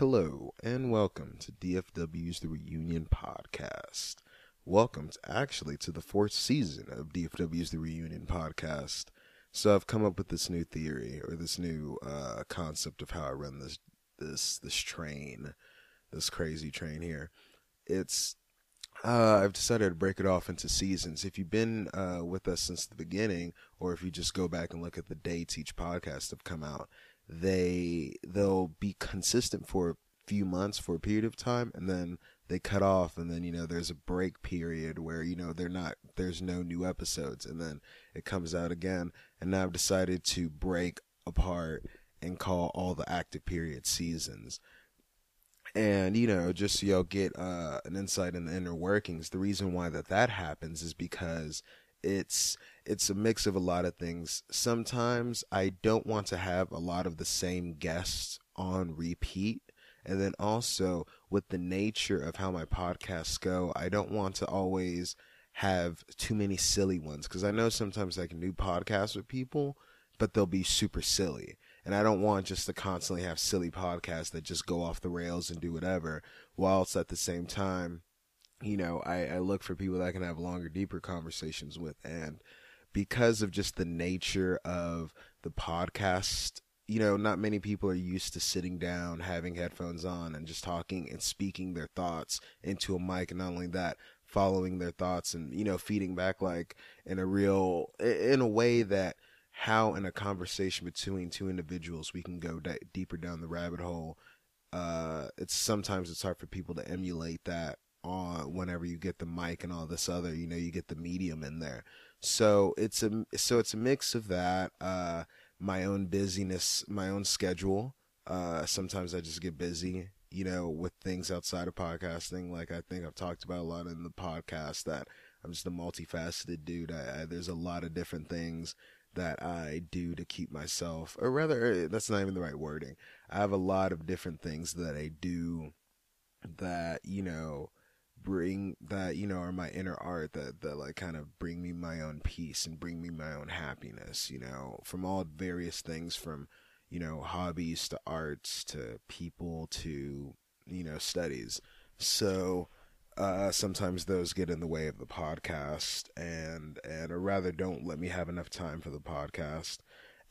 Hello and welcome to DFW's The Reunion Podcast. Welcome to, actually to the fourth season of DFW's The Reunion Podcast. So I've come up with this new theory or this new uh, concept of how I run this this this train, this crazy train here. It's uh, I've decided to break it off into seasons. If you've been uh, with us since the beginning, or if you just go back and look at the dates each podcast have come out, they they'll be consistent for a few months for a period of time, and then they cut off, and then you know there's a break period where you know they're not there's no new episodes, and then it comes out again. And now I've decided to break apart and call all the active period seasons and you know just so y'all get uh, an insight in the inner workings the reason why that that happens is because it's it's a mix of a lot of things. Sometimes i don't want to have a lot of the same guests on repeat. And then also with the nature of how my podcasts go i don't want to always have too many silly ones. Because i know sometimes i can do podcasts with people but they'll be super silly. And I don't want just to constantly have silly podcasts that just go off the rails and do whatever, whilst at the same time, you know, I, I look for people that I can have longer, deeper conversations with. And because of just the nature of the podcast, you know, not many people are used to sitting down, having headphones on, and just talking and speaking their thoughts into a mic. And not only that, following their thoughts and, you know, feeding back like in a real, in a way that how in a conversation between two individuals we can go d- deeper down the rabbit hole. Uh, it's sometimes it's hard for people to emulate that on whenever you get the mic and all this other, you know, you get the medium in there. So it's a so it's a mix of that. Uh, my own busyness, my own schedule. Uh, sometimes I just get busy, you know, with things outside of podcasting. Like I think I've talked about a lot in the podcast that I'm just a multifaceted dude. I, I, there's a lot of different things that I do to keep myself, or rather, that's not even the right wording. I have a lot of different things that I do that, you know, bring that, you know, are my inner art that, that like kind of bring me my own peace and bring me my own happiness, you know, from all various things from, you know, hobbies to arts to people to, you know, studies. So, uh, sometimes those get in the way of the podcast and and or rather don't let me have enough time for the podcast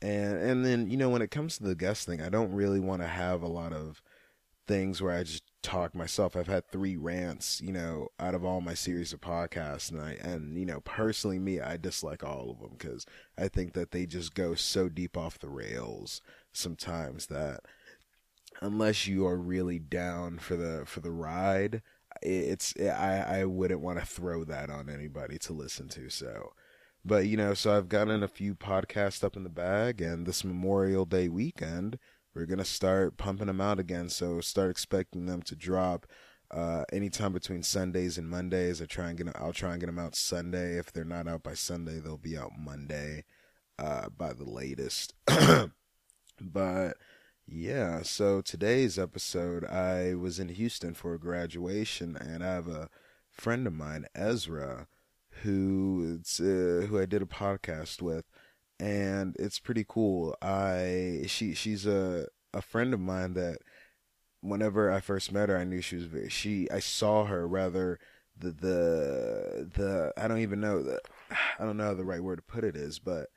and and then you know when it comes to the guest thing i don't really want to have a lot of things where i just talk myself i've had three rants you know out of all my series of podcasts and i and you know personally me i dislike all of them because i think that they just go so deep off the rails sometimes that unless you are really down for the for the ride it's I I wouldn't want to throw that on anybody to listen to. So, but you know, so I've gotten a few podcasts up in the bag, and this Memorial Day weekend we're gonna start pumping them out again. So start expecting them to drop uh, anytime between Sundays and Mondays. I try and get I'll try and get them out Sunday. If they're not out by Sunday, they'll be out Monday uh, by the latest. but yeah, so today's episode, I was in Houston for a graduation, and I have a friend of mine, Ezra, who uh, who I did a podcast with, and it's pretty cool. I she she's a a friend of mine that whenever I first met her, I knew she was very she. I saw her rather the the the I don't even know the I don't know how the right word to put it is, but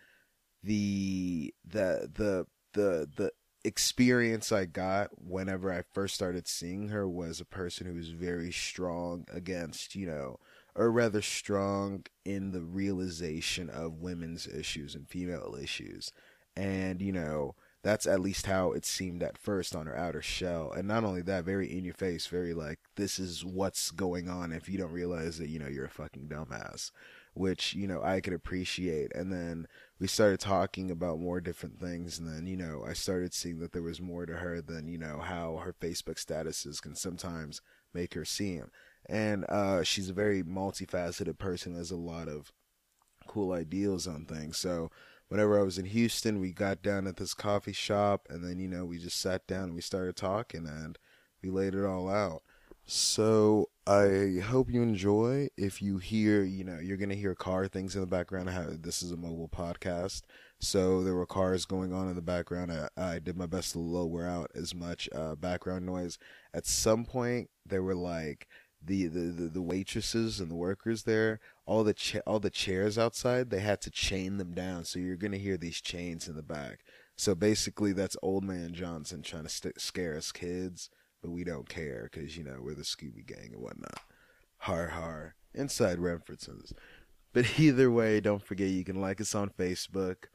the the the the the experience I got whenever I first started seeing her was a person who was very strong against, you know, or rather strong in the realization of women's issues and female issues. And, you know, that's at least how it seemed at first on her outer shell. And not only that, very in your face, very like, this is what's going on. If you don't realize that, you know, you're a fucking dumbass which you know I could appreciate. And then we started talking about more different things, and then you know I started seeing that there was more to her than you know how her Facebook statuses can sometimes make her seem. And uh, she's a very multifaceted person, has a lot of cool ideals on things. So whenever I was in Houston, we got down at this coffee shop, and then you know we just sat down and we started talking, and we laid it all out. So I hope you enjoy. If you hear, you know, you're gonna hear car things in the background. This is a mobile podcast, So there were cars going on in the background. I, I did my best to lower out as much uh, background noise. At some point, there were like the, the, the, waitresses and the workers there. All the cha- all the chairs outside, they had to chain them down. So you're gonna hear these chains in the back. So basically, that's Old Man Johnson trying to st- scare us kids, but we don't care because you know we're the Scooby Gang and whatnot. Har har. Inside references. But either way, don't forget you can like us on Facebook.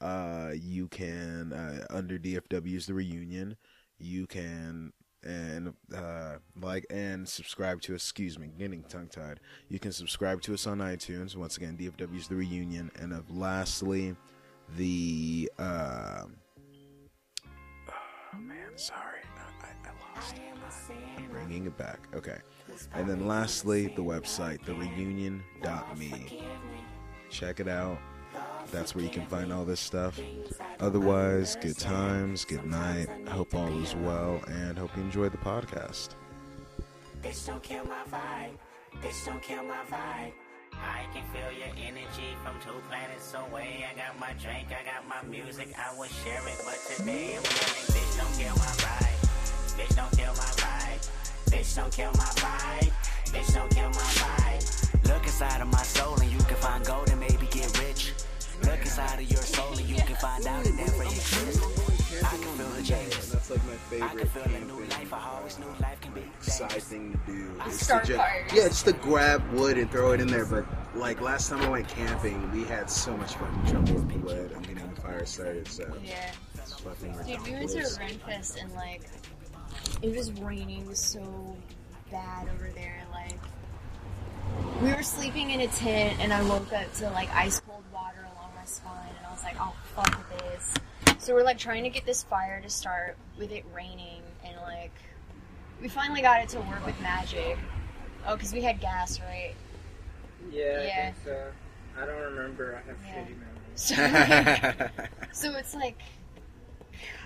Uh, you can uh, under DFW's the reunion. You can and uh, like and subscribe to us. Excuse me, getting tongue tied. You can subscribe to us on iTunes. Once again, DFW's the reunion. And of lastly, the uh, oh man, sorry, I, I, I lost it. I'm bringing it back. Okay. And then lastly, the website, thereunion.me. Check it out. That's where you can find all this stuff. Otherwise, good times, good night. Hope all is well, and hope you enjoy the podcast. Bitch, don't kill my vibe. Bitch, don't kill my vibe. I can feel your energy from two planets away. I got my drink, I got my music, I will share it. But today I'm yelling, bitch, don't kill my vibe. Bitch, don't kill my vibe. Bitch, don't kill my vibe. Bitch, don't kill my vibe. Look inside of my soul and you can find gold inside of your soul and you can find out it never exists. I can feel the changes. That's like my I favorite can feel a new life. I always knew life can be side thing to do. is to Start ju- Yeah, just to grab wood and throw it in there. But like last time I went camping, we had so much fucking trouble with the wood and getting the fire started. So Yeah. it's fucking Dude, we went to ridiculous. Renfest and like it was raining so bad over there. Like we were sleeping in a tent and I woke up to like ice cold water my spine and I was like, oh fuck this. So we're like trying to get this fire to start with it raining and like we finally got it to work with magic. Oh, because we had gas, right? Yeah, Yeah. I think so. I don't remember. I have Yeah. shitty memories. So, so it's like,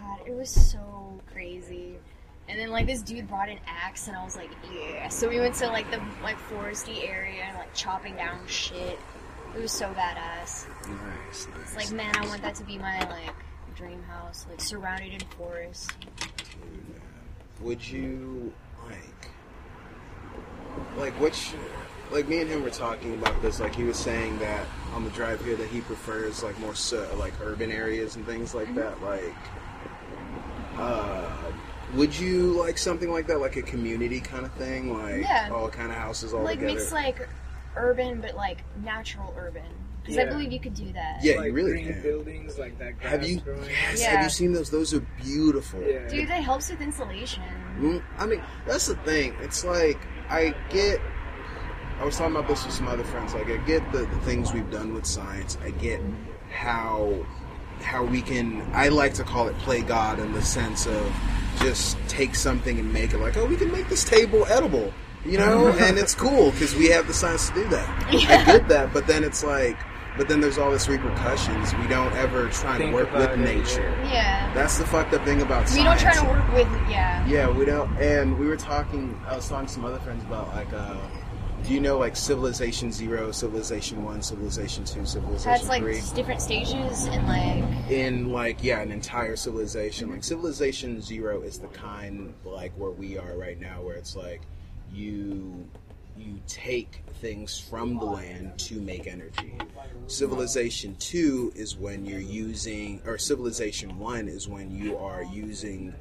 God, it was so crazy. And then like this dude brought an axe, and I was like, yeah. So we went to like the like foresty area and like chopping down shit. It was so badass. nice, It's like, man, I want that to be my like dream house, like surrounded in forest. Would you like, like which, like me and him were talking about this. Like he was saying that on the drive here that he prefers like more so, like urban areas and things like that. Like, uh, would you like something like that, like a community kind of thing, like Yeah. all kind of houses all like together? mix like urban, but like natural urban. Because I believe you could do that. Yeah, like you really green can. buildings like that. Grass have you? growing. Yes. Yeah. Have you seen those? Those are beautiful. Yeah. Dude, that helps with insulation. Mm, I mean, that's the thing. It's like I get. I was talking about this with some other friends. Like I get the, the things we've done with science. I get how how we can. I like to call it play God in the sense of just take something and make it like, oh, we can make this table edible, you know, and it's cool because we have the science to do that. I did that, but then it's like, but then there's all this repercussions. We don't ever try to work with it, nature. Yeah. That's the fucked up thing about science. We don't try to work with, yeah. Yeah, we don't. And we were talking. I was talking to some other friends about like, uh, do you know like Civilization Zero, Civilization One, Civilization Two, Civilization That's like Three? different stages and like In like yeah, an entire civilization. Like Civilization Zero is the kind like where we are right now, where it's like you you take things from the land to make energy. Civilization 2 is when you're using, or Civilization 1 is when you are using,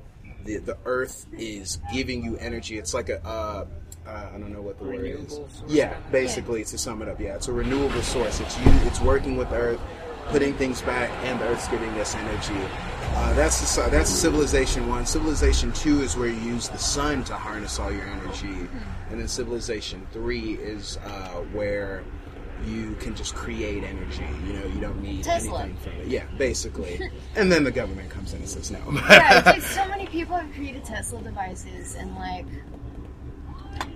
the, the earth is giving you energy. It's like a, uh, uh, I don't know what the word is. Source. Yeah, basically, to sum it up, yeah, it's a renewable source. It's you, it's working with the earth, putting things back, and the earth's giving us energy. Uh, that's the, that's civilization one. Civilization two is where you use the sun to harness all your energy, and then civilization three is uh, where you can just create energy. You know, you don't need Tesla. anything from it. Yeah, basically. and then the government comes in and says no. yeah, it's like so many people have created Tesla devices and like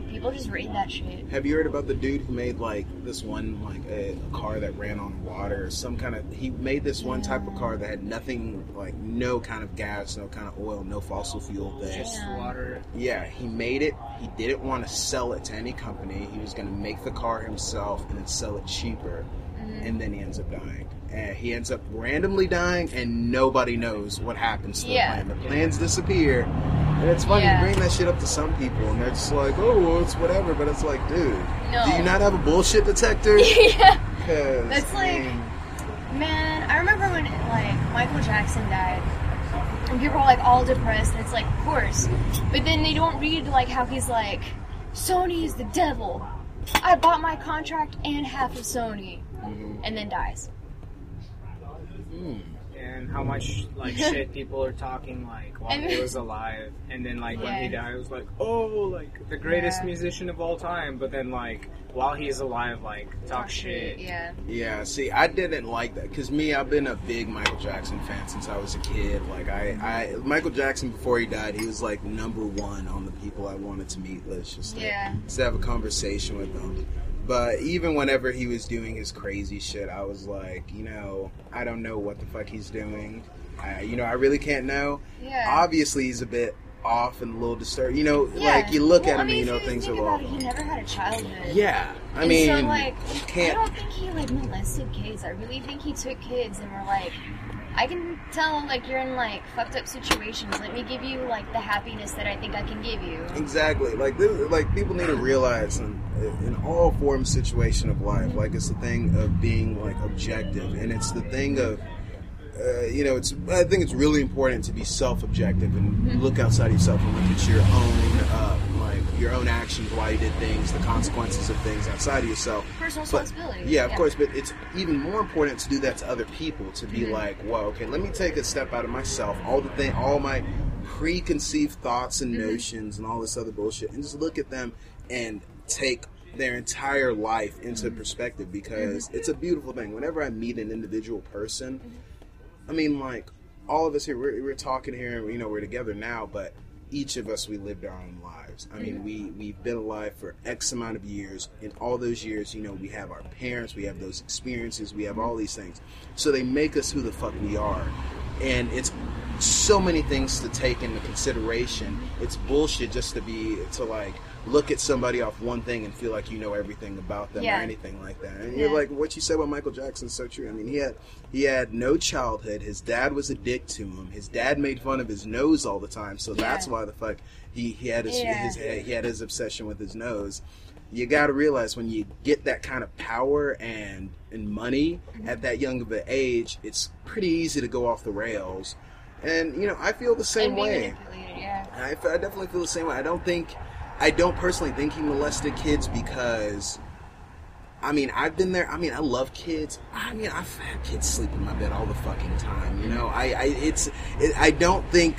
people just raid that shit. Have you heard about the dude who made like this one like a, a car that ran on water? Some kind of he made this one type of car that had nothing like no kind of gas, no kind of oil, no fossil fuel thing. Just Yeah. water. Yeah, he made it. He didn't want to sell it to any company. He was going to make the car himself and then sell it cheaper. Mm-hmm. and then he ends up dying. And he ends up randomly dying, and nobody knows what happens to Yeah. the plan. The plans disappear, and it's funny Yeah. you bring that shit up to some people, and they're just like, "Oh, well, it's whatever." But it's like, dude, No. do you not have a bullshit detector? yeah. That's like- mean, Man, I remember when like Michael Jackson died, and people were like all depressed, and it's like, of course, but then they don't read like how he's like, Sony is the devil. I bought my contract and half of Sony, mhm. and then dies. Mm. And how much like shit people are talking like while And- he was alive, and then like when he Yeah. died, it was like, oh, like the greatest Yeah. musician of all time. But then like while he's alive, like talk, shit. Yeah. Yeah, see, I didn't like that because me, I've been a big Michael Jackson fan since I was a kid. Like, I, I, Michael Jackson before he died, he was like number one on the people I wanted to meet list, just to, Yeah. just to have a conversation with them. But even whenever he was doing his crazy shit, I was like, you know, I don't know what the fuck he's doing. I, you know, I really can't know. Yeah. Obviously, he's a bit off and a little disturbed. You know, Yeah. like you look Well, at I him mean, and you know things are wrong. He never had a childhood. Yeah, I And mean, so, like, you I can't. don't think he like molested kids. I really think he took kids and were like, I can tell like you're in like fucked up situations. Let me give you like the happiness that I think I can give you. Exactly. Like this, like people need to realize in, in all forms situation of life, like it's the thing of being like objective, and it's the thing of. Uh, you know, it's. I think it's really important to be self-objective and look outside yourself and look at your own, uh, own actions, why you did things, the consequences of things outside of yourself. Personal But- responsibility. Yeah, of course, but it's even more important to do that to other people. To be Mhm. like, well, okay, let me take a step out of myself, all the thing, all my preconceived thoughts and Mhm. notions and all this other bullshit, and just look at them and take their entire life into perspective because it's a beautiful thing. Whenever I meet an individual person, I mean, like all of us here, we're, we're talking here, and you know, we're together now, but each of us, we lived our own lives. I mean, mm-hmm. we we've been alive for X amount of years. In all those years, you know, we have our parents, we have those experiences, we have all these things. So they make us who the fuck we are, and it's so many things to take into consideration. It's bullshit just to be to like look at somebody off one thing and feel like you know everything about them Yeah. or anything like that. And you're like, what you said about Michael Jackson is so true. I mean, he had he had no childhood. His dad was a dick to him. His dad made fun of his nose all the time, so Yeah. that's why the fuck he, he had his, Yeah. his he had his obsession with his nose. You got to realize when you get that kind of power and and money Mm-hmm. at that young of an age, it's pretty easy to go off the rails. And you know, I feel the same way. Yeah. I, I definitely feel the same way. I don't think, I don't personally think he molested kids because, I mean, I've been there. I mean, I love kids. I mean, I've had kids sleep in my bed all the fucking time. You know, I, I it's, it, I don't think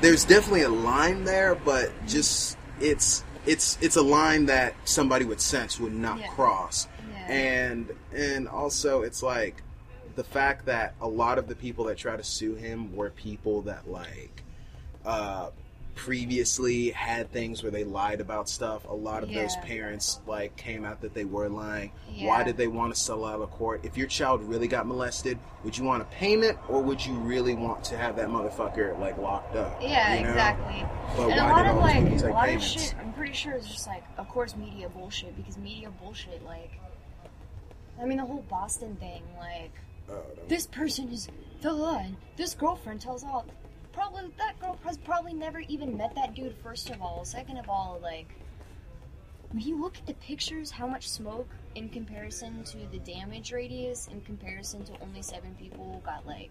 there's definitely a line there, but just it's, it's, it's a line that somebody with sense would not Yeah. cross. Yeah. And and also it's like the fact that a lot of the people that try to sue him were people that like uh previously had things where they lied about stuff. A lot of those parents like came out that they were lying. Yeah. Why did they want to settle out of court? If your child really got molested, would you want a payment or would you really want to have that motherfucker like locked up? Yeah, you know? exactly. But and a why lot did of all those people like a lot payments? of shit. I'm pretty sure it's just like, of course, media bullshit because media bullshit. Like, I mean, the whole Boston thing. Like, Oh, this person is the line. This girlfriend tells all. Probably that girl has probably never even met that dude. First of all, second of all, like when you look at the pictures, how much smoke in comparison to the damage radius, in comparison to only seven people got like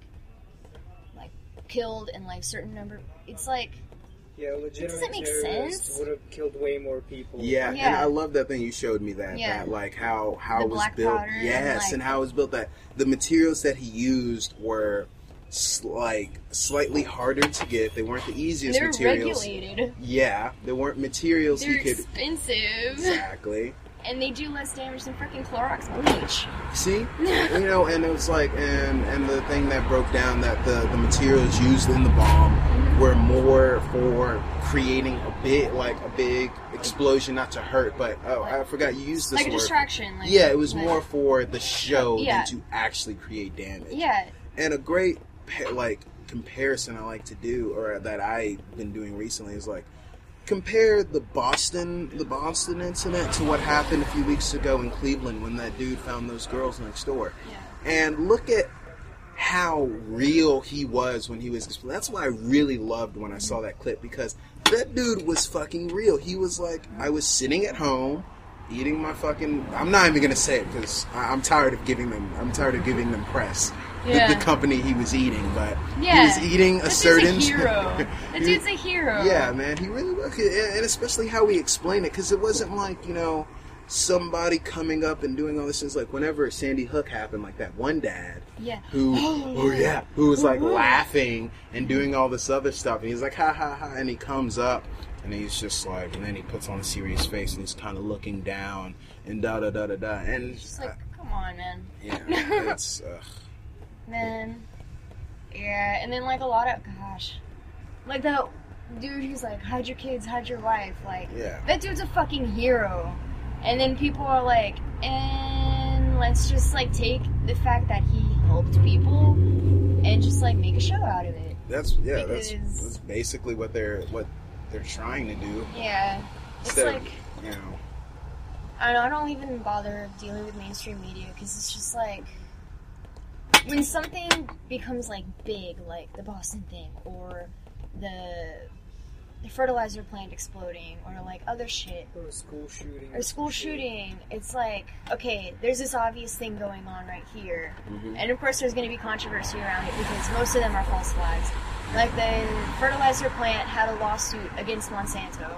like killed and like certain number. It's like Yeah, legitimate doesn't make sense. would have killed way more people. Yeah, and I love that thing you showed me that Yeah. that like how how The it was black built. powder and, yes, like- and how it was built. That the materials that he used were s- like slightly harder to get. They weren't the easiest they're materials. regulated. Yeah, they weren't materials They're he could expensive, exactly. and they do less damage than freaking Clorox bleach. See, you know, and it was like, and and the thing that broke down that the the materials used in the bomb Mm-hmm. were more for creating a bit like a big explosion, not to hurt, but oh, I forgot you used this like a word. distraction. Like, Yeah, it was like- more for the show Yeah. than to actually create damage. Yeah, And a great pa- like comparison I like to do, or that I've been doing recently, is like compare the Boston the Boston incident to what happened a few weeks ago in Cleveland when that dude found those girls next door, and look at how real he was when he was. That's why I really loved when I saw that clip because that dude was fucking real. He was like, I was sitting at home. Eating my fucking. I'm not even gonna say it because I'm tired of giving them. I'm tired of giving them press. The- Yeah. The, company he was eating, but Yeah. he was eating a That certain. dude's a hero. That dude's a hero. Yeah, man, he really was, and especially how he explained it, because it wasn't like you know somebody coming up and doing all this things. Like whenever Sandy Hook happened, like that one dad Yeah. who, oh yeah, who was like laughing and doing all this other stuff, and he's like ha ha ha, and he comes up and he's just like, and then he puts on a serious face and he's kind of looking down and da da da da da, and Just like, come on, man. yeah, it's. Uh, Man. Yeah, and then like a lot of gosh. Like that dude who's like, hide your kids, hide your wife, like Yeah. that dude's a fucking hero. And then people are like, and let's just like take the fact that he helped people and just like make a show out of it. That's yeah. That's, Because- that's basically what they're what they're trying to do. Yeah. It's Instead like of, you know, I don't know, I don't even bother dealing with mainstream media because it's just like when something becomes like big, like the Boston thing or the the fertilizer plant exploding or like other shit Or a school shooting. or school shooting, it's like okay, there's this obvious thing going on right here, mm-hmm. and of course there's going to be controversy around it because most of them are false flags. Like the fertilizer plant had a lawsuit against Monsanto.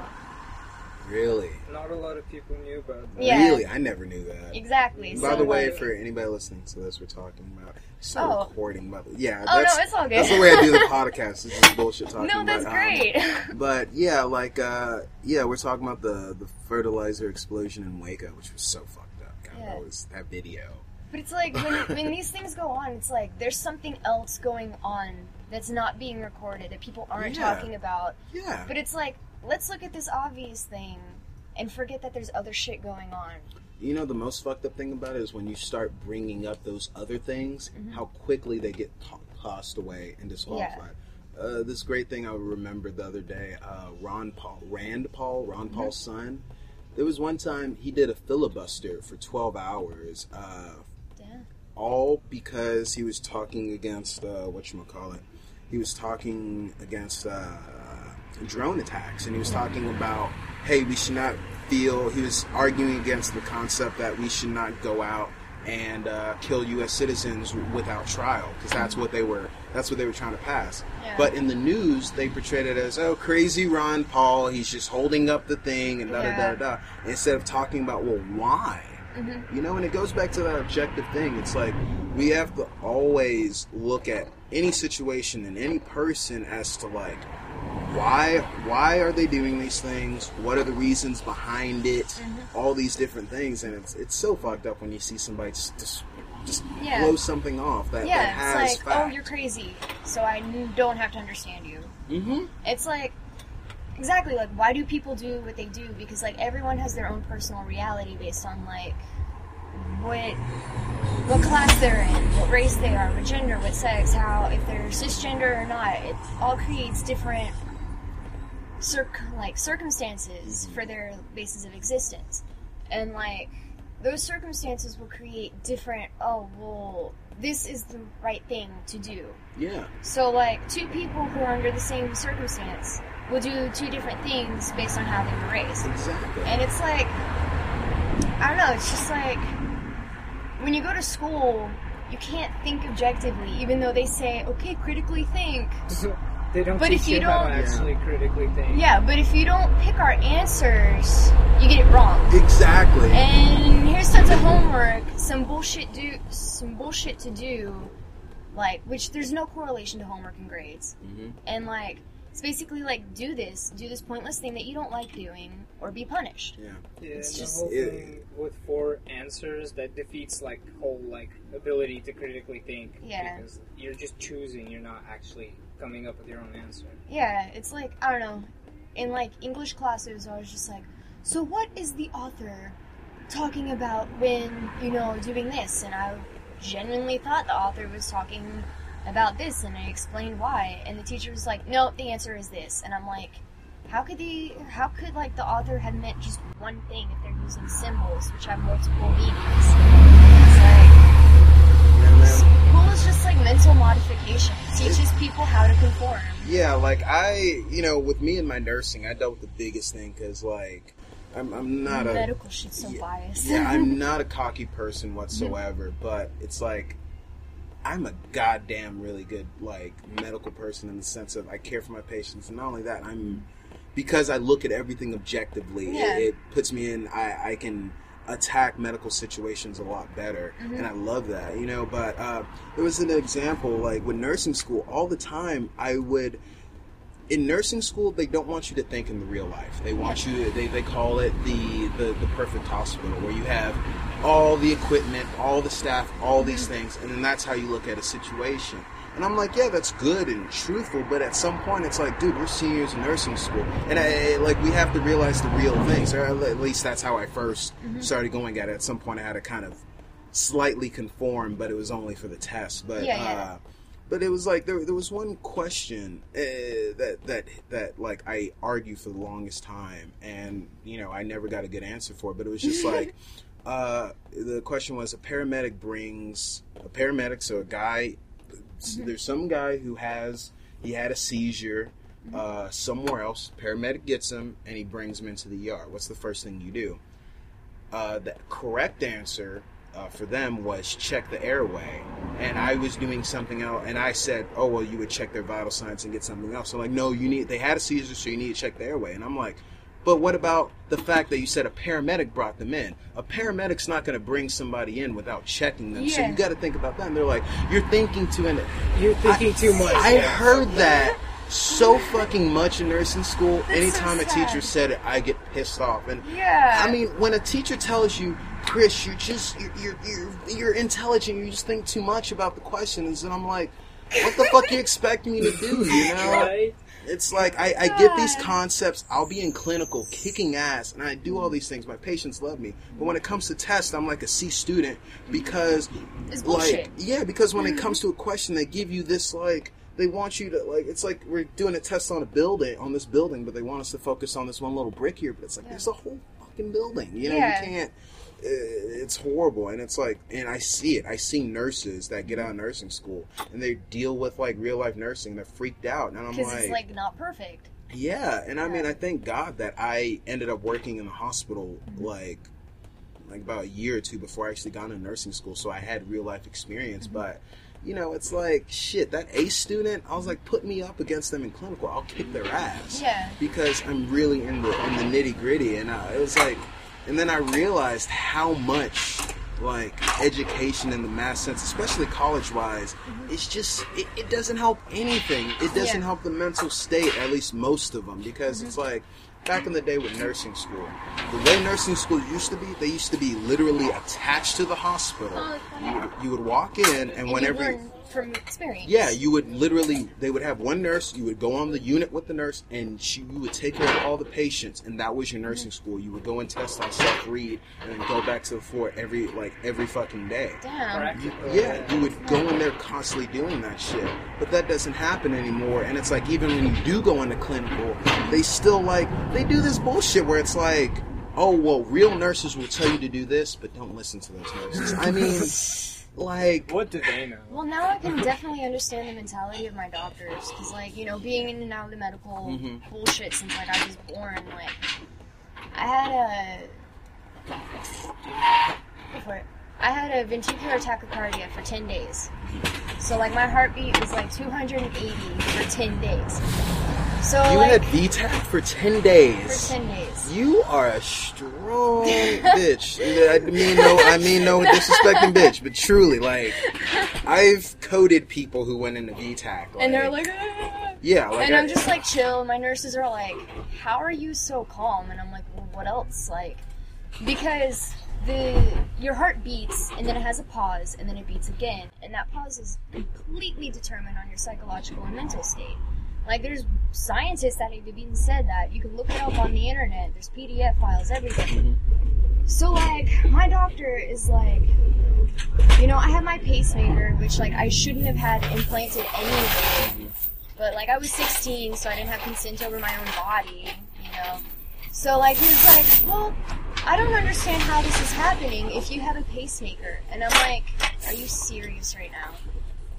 Really, Not a lot of people knew about that. Yeah. really, I never knew that. Exactly. By so, the way, like- for anybody listening to this, we're talking about start Oh. recording. But yeah, Oh, no, that's, it's all good. That's the way I do the podcast. It's just bullshit talking. No, that's but, um, great. but yeah, like uh, yeah, we're talking about the the fertilizer explosion in Waco, which was so fucked up. God, Yeah. that was that video. But it's like when, when these things go on, it's like there's something else going on that's not being recorded that people aren't Yeah. talking about. Yeah, But it's like let's look at this obvious thing and forget that there's other shit going on. you know the most fucked up thing about it is when you start bringing up those other things, Mm-hmm. how quickly they get to- tossed away and disqualified. Uh, this great thing I remember the other day, uh, Ron Paul, Rand Paul, Ron Mm-hmm. Paul's son. There was one time he did a filibuster for 12 hours, uh, all because he was talking against uh, what you call it. He was talking against uh, drone attacks, and he was talking about, hey, we should not feel. He was arguing against the concept that we should not go out and uh, kill U.S. citizens without trial, because that's what they were. That's what they were trying to pass. Yeah. But in the news, they portrayed it as, oh, crazy Ron Paul. He's just holding up the thing and da da da da. Instead of talking about, well, why? You know, and it goes back to that objective thing. It's like we have to always look at any situation and any person as to like why why are they doing these things? What are the reasons behind it? All these different things, and it's it's so fucked up when you see somebody just just, just Yeah. blow something off that, that Yeah, has it's like, fact. oh, you're crazy, so i don't have to understand you. mm-hmm. It's like exactly like why do people do what they do? Because like everyone has their own personal reality based on like what what class they're in, what race they are, what gender, what sex, how if they're cisgender or not. It all creates different circ like circumstances mm-hmm. for their basis of existence, and like those circumstances will create different. Oh well, this is the right thing to do. Yeah, So, like, two people who are under the same circumstance will do two different things based on how they were raised. exactly. And it's like, I don't know, it's just like, when you go to school, you can't think objectively, even though they say, okay, critically think. they don't But teach if you you how to don't- actually critically think. Yeah, but if you don't pick our answers, you get it wrong. exactly. And here's tons of homework, some bullshit do, some bullshit to do, like which there's no correlation to homework and grades. Mhm. And like it's basically like do this, do this pointless thing that you don't like doing, or be punished. yeah. Yeah, It's and just- the whole it- thing with four answers that defeats like whole like ability to critically think. Yeah. Because you're just choosing, you're not actually coming up with your own answer. Yeah, it's like I don't know. In like English classes, I was just like, so what is the author talking about when you know doing this? And I genuinely thought the author was talking about this, and I explained why. And the teacher was like, no, the answer is this. And I'm like, how could the How could like the author have meant just one thing if they're using symbols which have multiple meanings? It's like Yeah, school is just like mental modification. It teaches people how to conform. Yeah, like I, you know, with me and my nursing, I dealt with the biggest thing because, like, I'm, I'm not a Medical shit's so yeah, biased. yeah, I'm not a cocky person whatsoever, but it's like I'm a goddamn really good like medical person in the sense of I care for my patients, and not only that, I'm because I look at everything objectively. Yeah. It, it puts me in. I I can attack medical situations a lot better, and I love that, you know. But uh, there was an example like with nursing school. All the time, I would in nursing school they don't want you to think in the real life they want you they, they call it the, the the perfect hospital where you have all the equipment all the staff all these things and then that's how you look at a situation. And i'm like yeah that's good and truthful but at some point it's like dude we're seniors in nursing school. And I, like we have to realize the real things. Or at least that's how i 1st started going at it. At some point i had to kind of slightly conform but it was only for the test. But Yeah, yeah. uh but it was like there, there was one question uh, that that that like I argued for the longest time, and you know I never got a good answer for it. But it was just like uh, the question was: a paramedic brings a paramedic, so a guy. There's some guy who has he had a seizure uh, somewhere else. Paramedic gets him and he brings him into the ER. What's the first thing you do? Uh, the correct answer uh, for them was check the airway, and I was doing something else, and I said, "Oh well, you would check their vital signs and get something else." I'm like, no, you need they had a seizure, so you need to check the airway, and I'm like. But what about the fact that you said a paramedic brought them in? A paramedic's not going to bring somebody in without checking them. Yeah. So you got to think about that. And they're like, "You're thinking too." And You're thinking too much. I heard that so fucking much in nursing school. That's so Anytime a teacher said it, I get pissed off. And Yeah. I mean, when a teacher tells you, Chris, you're just you're you're you're, you're intelligent. You just think too much about the questions, and I'm like, what the fuck you expect me to do? You know? Right? It's like I, I get these concepts. I'll be in clinical, kicking ass, and I do all these things. My patients love me, but when it comes to tests, I'm like a C student because, It's like, yeah, because when it mm-hmm. comes to a question, they give you this like they want you to like. It's like we're doing a test on a building on this building, but they want us to focus on this one little brick here. But it's like Yeah. there's a whole fucking building. You know, Yeah. you can't. Uh, It's horrible, and it's like, and I see it. I see nurses that get out of nursing school and they deal with like real life nursing. They're freaked out, and I'm because it's like not perfect. yeah, and I mean, I thank God that I ended up working in the hospital like like about a year or two before I actually got into nursing school, so I had real life experience. But you know, it's like shit. That A student, I was like, put me up against them in clinical, I'll kick their ass. Yeah. because I'm really in the in the nitty gritty, and uh, it was like, and then I realized how much like education in the math sense, especially college wise, it's just it, it doesn't help anything. It doesn't Yeah. help the mental state, at least most of them, because it's like back in the day with nursing school, the way nursing school used to be, they used to be literally attached to the hospital. Oh, you, would, you would walk in, and, And whenever you from experience. yeah, you would literally. They would have one nurse. You would go on the unit with the nurse, and she you would take care of all the patients, and that was your mm-hmm. nursing school. You would go and test on self read, and then go back to the floor every like every fucking day. Damn. Practical. Yeah, you would go in there constantly doing that shit, but that doesn't happen anymore. And it's like even when you do go into clinical, they still like they do this bullshit where it's like, oh well, real nurses will tell you to do this, but don't listen to those nurses. I mean, like What do they know? Well, now I can definitely understand the mentality of my doctors because, like, you know, being in and out of the medical Mhm. bullshit since like I was born, like, I had a for it. I had a ventricular tachycardia for ten days. So like my heartbeat was like 280 for ten days. So you like had V-tach for ten days. for ten days. You are a strong bitch. I mean no, I mean no disrespecting bitch, but truly, like, I've coded people who went into V-tach, and they're like, "Ah." yeah, like, and I- I'm just like chill. My nurses are like, "How are you so calm?" And I'm like, "Well, what else?" Like, because the your heart beats and then it has a pause and then it beats again, and that pause is completely determined on your psychological and mental state. Like, there's scientists that have even said that. You can look it up on the internet. There's PDF files, everything. Mm-hmm. So like, my doctor is like, you know, I have my pacemaker, which like I shouldn't have had implanted anyway. but like I was 16, so I didn't have consent over my own body, you know. So like he was like, well, I don't understand how this is happening if you have a pacemaker, and I'm like, are you serious right now?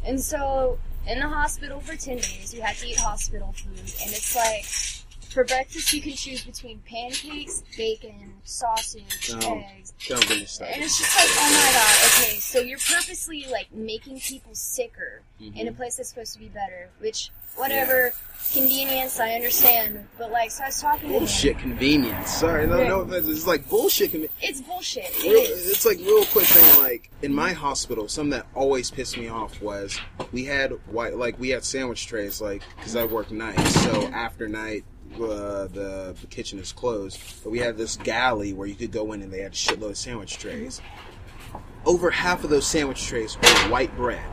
And so in the hospital for 10 days, you have to eat hospital food, and it's like. For breakfast, you can choose between pancakes, bacon, sausage, No. eggs, Don't get me started. and it's just like, oh my god, okay, so you're purposely like making people sicker mm-hmm. in a place that's supposed to be better, which, whatever, convenience, I understand. But like, so I was talking bullshit convenience. Sorry, no, no, offense. it's like bullshit. convenience. It's bullshit. It real, it's like real quick thing. Like in my hospital, something that always pissed me off was we had white, like we had sandwich trays, like because I work nights, so after night. Uh, the, the kitchen is closed, but we had this galley where you could go in and they had a shitload of sandwich trays. Over half of those sandwich trays were white bread.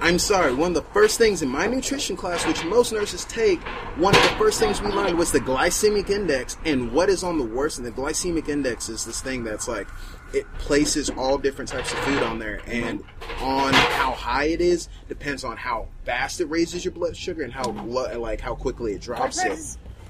I'm sorry, one of the first things in my nutrition class, which most nurses take, one of the first things we learned was the glycemic index and what is on the worst. And the glycemic index is this thing that's like, it places all different types of food on there, and on how high it is depends on how fast it raises your blood sugar and how like how quickly it drops it,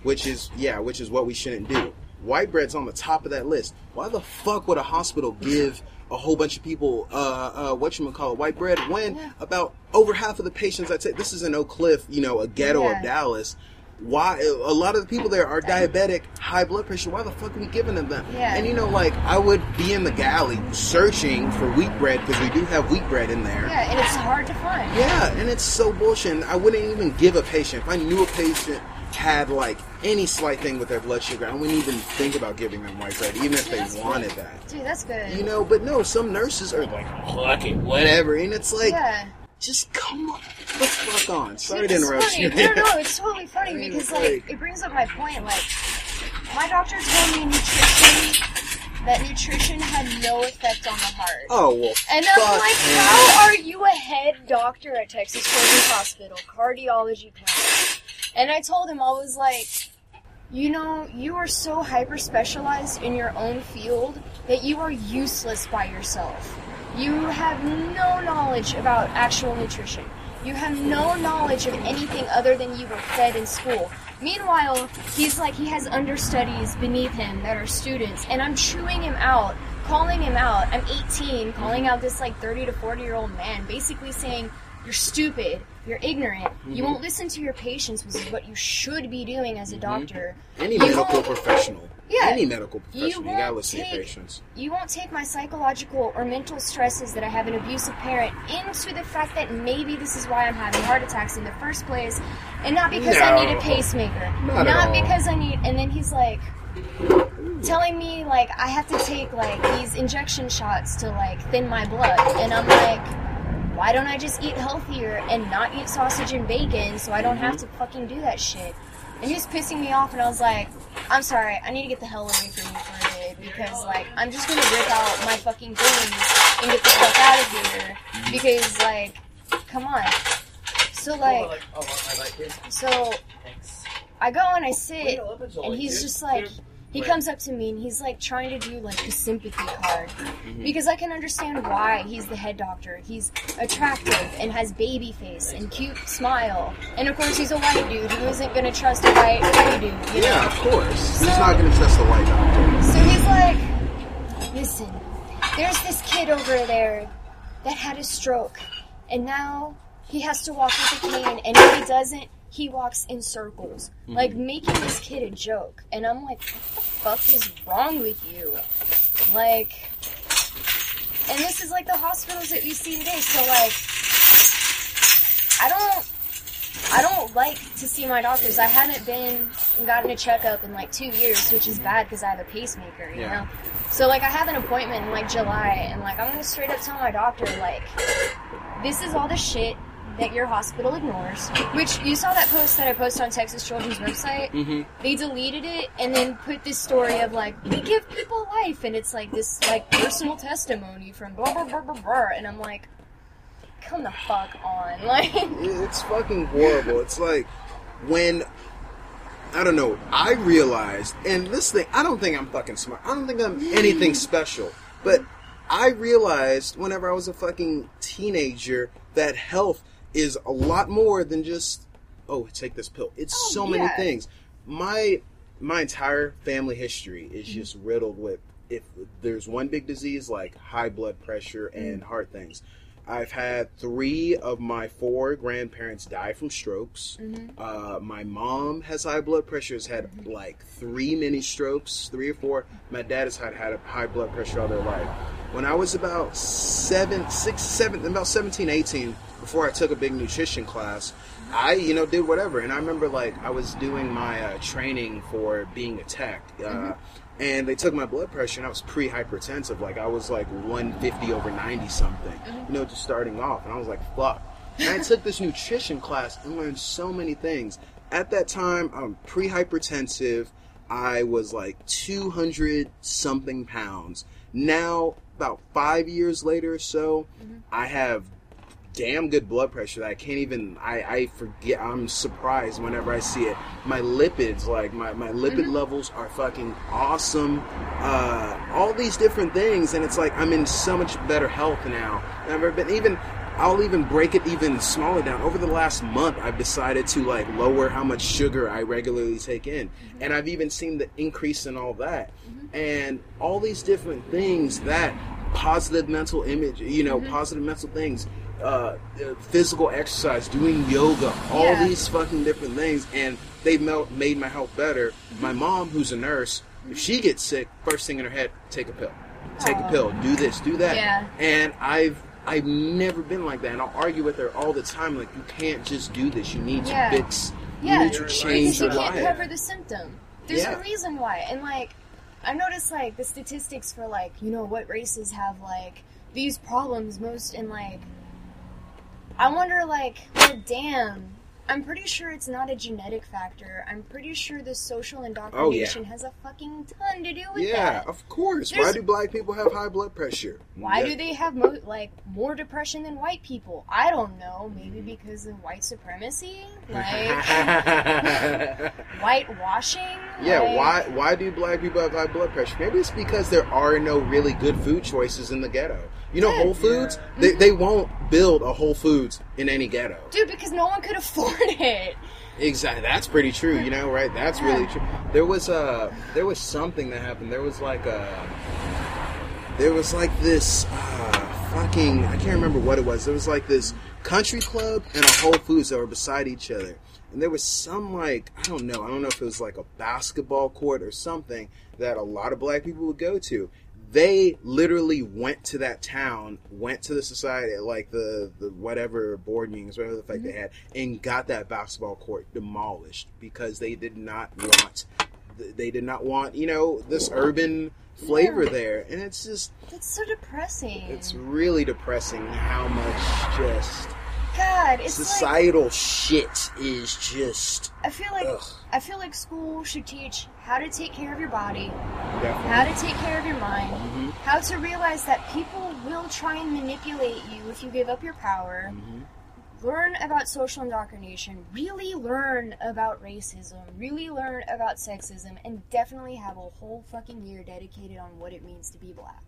Which is yeah, which is what we shouldn't do. White bread's on the top of that list. Why the fuck would a hospital give a whole bunch of people uh, uh, what you call it white bread when Yeah. about over half of the patients I'd say this is in Oak Cliff, you know, a ghetto Yeah. of Dallas. Why a lot of the people there are diabetic, high blood pressure. Why the fuck are we giving them that? Yeah. And you know, like I would be in the galley searching for wheat bread because we do have wheat bread in there. yeah, and it's hard to find. Yeah, and it's so bullshit. And I wouldn't even give a patient if I knew a patient had like any slight thing with their blood sugar. I wouldn't even think about giving them white bread, even if Dude, they good. wanted that. Dude, that's good. You know, but no, some nurses are like, fuck it, whatever, and it's like, yeah. Just come on, the fuck on. Sorry to interrupt funny. you. No, no, it's totally funny because like it brings up my point. Like my doctor told me nutrition that nutrition had no effect on the heart. oh well, And I'm like, him. how are you a head doctor at Texas Children's Hospital, cardiology class? And I told him, I was like, you know, you are so hyper specialized in your own field that you are useless by yourself. You have no knowledge about actual nutrition. You have no knowledge of anything other than you were fed in school. Meanwhile, he's like, he has understudies beneath him that are students, and I'm chewing him out, calling him out. I'm 18, calling out this like 30 to 40 year old man, basically saying, You're stupid, you're ignorant, you won't listen to your patients, which is what you should be doing as a doctor. any You medical professional, Yeah. any medical You professional, you, gotta won't to your take- patients. You won't take my psychological or mental stresses that I have an abusive parent into the fact that maybe this is why I'm having heart attacks in the first place, and not because I need a pacemaker. Not all. because I need. And then he's like telling me like I have to take like these injection shots to like thin my blood, and I'm like. Why don't I just eat healthier and not eat sausage and bacon so I don't have to fucking do that shit? And he was pissing me off, and I was like, I'm sorry, I need to get the hell away from you for a bit because, like, I'm just gonna rip out my fucking things and get the fuck out of here because, like, come on. So, like, oh, I like it. so I go and I sit, Wait, I'll enjoy and he's just like, he comes up to me and he's like trying to do like the sympathy card mm-hmm. because I can understand why he's the head doctor. He's attractive and has baby face and cute smile, and of course he's a white dude who isn't gonna trust a white white dude. You know? Yeah, of course. He's not gonna trust the white doctor. So he's like, listen, there's this kid over there that had a stroke, and now he has to walk with a cane, and if he doesn't, he walks in circles, mm-hmm. like making this kid a joke. And I'm like, what the fuck is wrong with you? Like, and this is like the hospitals that we see today. So like, I don't. I don't like to see my doctors. I haven't been gotten a checkup in like two years, which is bad because I have a pacemaker, you Yeah. know? So, like, I have an appointment in like July, and like, I'm gonna straight up tell my doctor, like, this is all the shit that your hospital ignores. Which you saw that post that I posted on Texas Children's website. Mm-hmm. They deleted it and then put this story of like, we give people life, and it's like this like personal testimony from blah blah blah blah blah, and I'm like, come the fuck on, like. It's fucking horrible. It's like when I don't know. I realized, and this thing, I don't think I'm fucking smart. I don't think I'm anything special. But I realized whenever I was a fucking teenager that health is a lot more than just oh take this pill. It's Oh, so many things. My my entire family history is Mm-hmm. just riddled with if there's one big disease like high blood pressure and Mm. heart things. I've had three of my four grandparents die from strokes. Mm-hmm. Uh, my mom has high blood pressure, has had like three mini strokes, three or four. My dad has had, had a high blood pressure all their life. When I was about seven, six, seven, about 17, 18, before I took a big nutrition class, I, you know, did whatever. And I remember like I was doing my uh, training for being a tech. Uh, and they took my blood pressure and I was pre-hypertensive. Like I was like 150 over 90 something, you know, just starting off. And I was like, fuck. And I took this nutrition class and learned so many things. At that time, I'm pre-hypertensive. I was like 200 something pounds. Now, about five years later or so, I have damn good blood pressure that I can't even I, I forget I'm surprised whenever I see it. My lipids, like my, my lipid mm-hmm. levels are fucking awesome. Uh, all these different things and it's like I'm in so much better health now than I've ever been even I'll even break it even smaller down. Over the last month I've decided to like lower how much sugar I regularly take in. Mm-hmm. And I've even seen the increase in all that. Mm-hmm. And all these different things that positive mental image, you know, positive mental things uh, uh, physical exercise, doing yoga, all Yeah. these fucking different things, and they made my health better. My mom, who's a nurse, if she gets sick, first thing in her head, take a pill, take a pill, do this, do that, Yeah. and I've I've never been like that, and I'll argue with her all the time, like you can't just do this, you need Yeah. to fix, Yeah, you need to change because you your can't cover the symptom. There's Yeah. a reason why, and like I noticed like the statistics for like you know what races have like these problems most, in like I wonder like well damn. I'm pretty sure it's not a genetic factor. I'm pretty sure the social indoctrination has a fucking ton to do with Oh, yeah, that. of course. Why do black people have high blood pressure? Why Yeah. do they have mo- like more depression than white people? I don't know. Maybe Mm-hmm. because of white supremacy, like whitewashing. Yeah, like- why why do black people have high blood pressure? Maybe it's because there are no really good food choices in the ghetto. You know, Whole Foods, they, they won't build a Whole Foods in any ghetto. Dude, because no one could afford it. Exactly, that's pretty true. You know, right? That's really true. There was uh there was something that happened. There was like a there was like this uh, fucking I can't remember what it was. There was like this country club and a Whole Foods that were beside each other. And there was some like I don't know, I don't know if it was like a basketball court or something that a lot of black people would go to. They literally went to that town, went to the society, like the, the whatever board meetings, whatever the fuck they mm-hmm. had, and got that basketball court demolished because they did not want, they did not want, you know, this urban flavor Yeah. there, and it's just That's so depressing. it's really depressing how much just God, it's like societal shit is just I feel like Ugh. I feel like school should teach how to take care of your body, definitely. how to take care of your mind, Mhm. how to realize that people will try and manipulate you if you give up your power. Mhm. Learn about social indoctrination, really learn about racism, really learn about sexism, and definitely have a whole fucking year dedicated on what it means to be black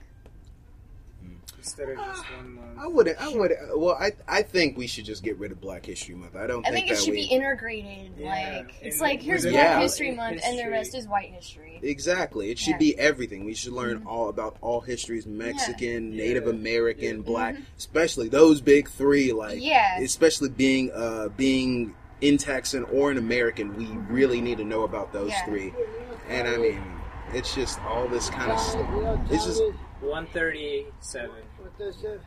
instead of just one month. I would. I would. Well, I I think we should just get rid of Black History Month. I don't. I think, think it should we, be integrated. Yeah. Like it's like here's Black yeah, History Month, history. and the rest is White History. Exactly. It should yeah. be everything. We should learn mm-hmm. all about all histories: Mexican, Native American, Black, mm-hmm. especially those big three. Like, yeah. Especially being uh being in Texan or an American, we mm-hmm. really need to know about those three. And I mean, it's just all this kind of stuff. It's just. 137 there said,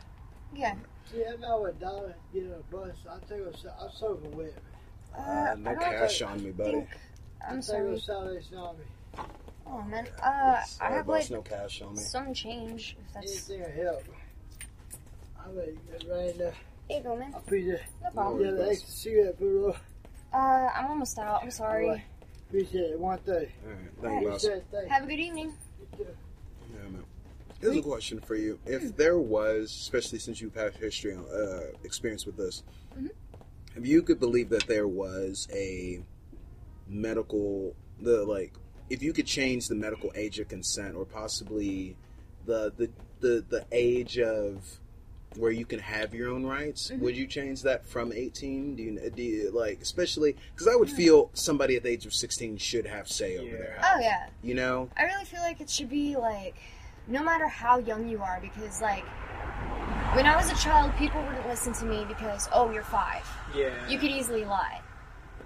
Yeah. See, if I would dollar get a bus, I think it was, I sold it with uh, uh, no cash on me, buddy. I'm sorry. Salvation Army. Oh man, uh, I have like no cash on me. some change. If that's anything help. I'm right uh, you go, man. I'll be there. No problem. Yeah, thanks to see you, bro. Uh, uh, I'm almost out. I'm sorry. Appreciate it. One thing. All right, thank you. Have a good evening. Yeah. Here's a question for you: If there was, especially since you've had history uh, experience with this, Mhm. if you could believe that there was a medical, the like, if you could change the medical age of consent, or possibly the the the, the age of where you can have your own rights. Mm-hmm. Would you change that from 18? Do you, do you like, especially because I would feel somebody at the age of 16 should have say over their Yeah. health. Oh yeah. You know, I really feel like it should be like no matter how young you are because like when I was a child people wouldn't listen to me because oh you're 5. Yeah. You could easily lie.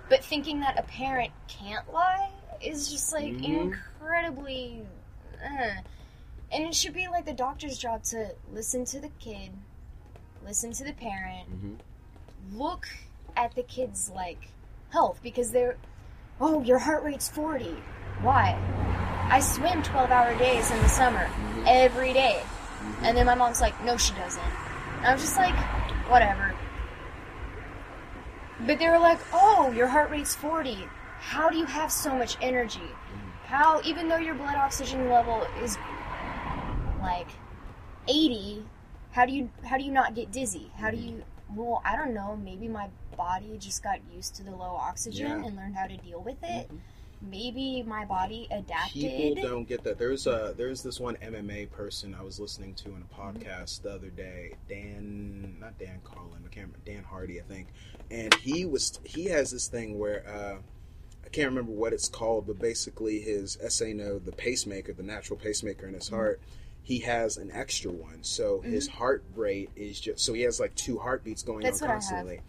But thinking that a parent can't lie is just like Mhm. incredibly uh. and it should be like the doctor's job to listen to the kid, listen to the parent, Mhm. look at the kid's like health because they're oh your heart rate's 40 why i swim 12 hour days in the summer every day. and then my mom's like no she doesn't. And i'm just like whatever. But they were like oh your heart rate's 40 how do you have so much energy? How even though your blood oxygen level is like 80 how do you how do you not get dizzy? How do you well i don't know. Maybe my body just got used to the low oxygen Yeah. and learned how to deal with it mm-hmm. Maybe my body adapted People don't get that. There's a there's this one MMA person I was listening to in a Mm-hmm. podcast the other day. Dan, not Dan Carlin, I can't remember, Dan Hardy, I think. And he was he has this thing where uh, I can't remember what it's called, but basically his SA node, the pacemaker, the natural pacemaker in his Mm-hmm. heart. He has an extra one, so his heart rate is just so he has like two heartbeats going That's on what I have. constantly.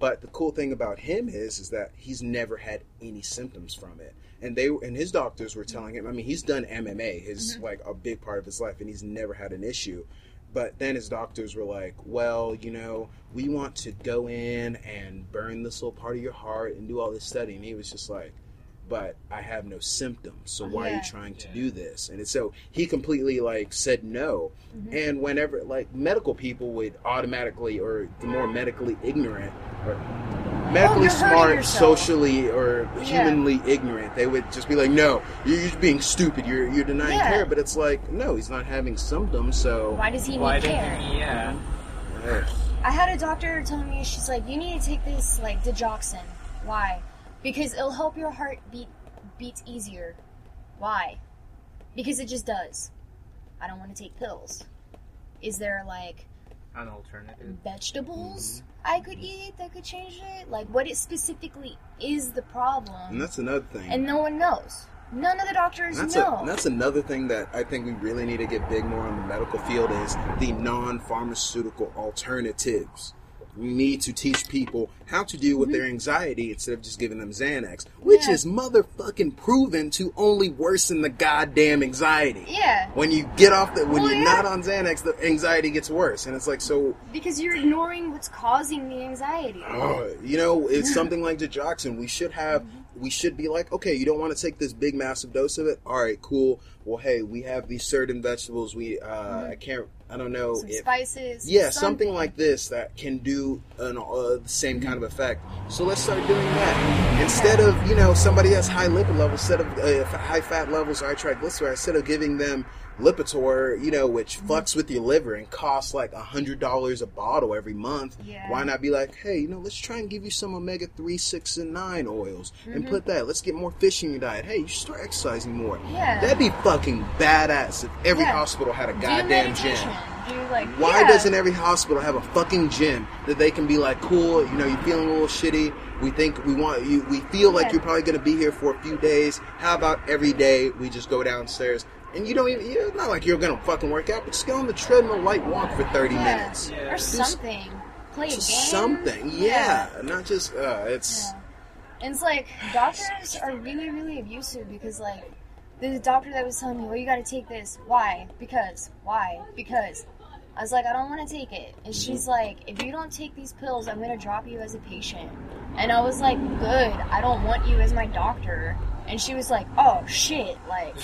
But the cool thing about him is, is that he's never had any symptoms from it, and they and his doctors were telling him. I mean, he's done MMA, his Mm-hmm. like a big part of his life, and he's never had an issue. But then his doctors were like, "Well, you know, we want to go in and burn this little part of your heart and do all this study," and he was just like. But I have no symptoms, so why are you trying to do this? And so he completely like said no. Mm-hmm. And whenever like medical people would automatically, or the more medically ignorant, or medically Oh, smart, socially or Yeah. humanly ignorant, they would just be like, "No, you're just being stupid. You're you're denying Yeah. care." But it's like, no, he's not having symptoms, so why does he Why need did care he? Yeah. I had a doctor tell me she's like, you need to take this like digoxin. Why? Because it'll help your heart beat beat easier. Why? Because it just does. I don't want to take pills. Is there like An alternative. vegetables mm-hmm. I could mm-hmm. eat that could change it? Like what it specifically is the problem? and that's another thing. and no one knows. None of the doctors that's know. a, that's another thing that I think we really need to get big more on the medical field is the non-pharmaceutical alternatives. We need to teach people how to deal with their anxiety instead of just giving them Xanax, which Mm-hmm. Yeah. is motherfucking proven to only worsen the goddamn anxiety. yeah, When you get off the, when Well, you're yeah. not on Xanax, the anxiety gets worse, and it's like so. because you're ignoring what's causing the anxiety. Uh, you know, it's something like digoxin. We should have, we should be like, okay, you don't want to take this big, massive dose of it. All right, cool. Well, hey, we have these certain vegetables. We, uh, I can't, I don't know Some if, spices. yeah, something. like this that can do an, uh, the same kind of effect. So let's start doing that instead of you know somebody has high lipid levels, instead of uh, high fat levels or high triglyceride, instead of giving them Lipitor, you know, which Mm-hmm. fucks with your liver and costs like a hundred dollars a bottle every month. Yeah. Why not be like, hey, you know, let's try and give you some omega three, six, and nine oils and Mm-hmm. put that. Let's get more fish in your diet. Hey, you should start exercising more. Yeah. That'd be fucking badass if every Yeah. hospital had a goddamn gym. Do like Why yeah. doesn't every hospital have a fucking gym that they can be like, cool, you know, you're feeling a little shitty. We think we want you. We feel like you're probably going to be here for a few days. How about every day we just go downstairs and you don't even. You know, it's not like you're going to fucking work out, but just get on the treadmill, light walk for 30 Yeah. minutes. Yeah. or Just- something? Play a game. Just something, yeah. Not just. Uh, it's. Yeah. And it's like doctors are really, really abusive because like the doctor that was telling me, well, you got to take this. Why? Because. Why? Because. I was like, I don't want to take it. And she's like, if you don't take these pills, I'm going to drop you as a patient. And I was like, good. I don't want you as my doctor. And she was like, oh, shit. Like,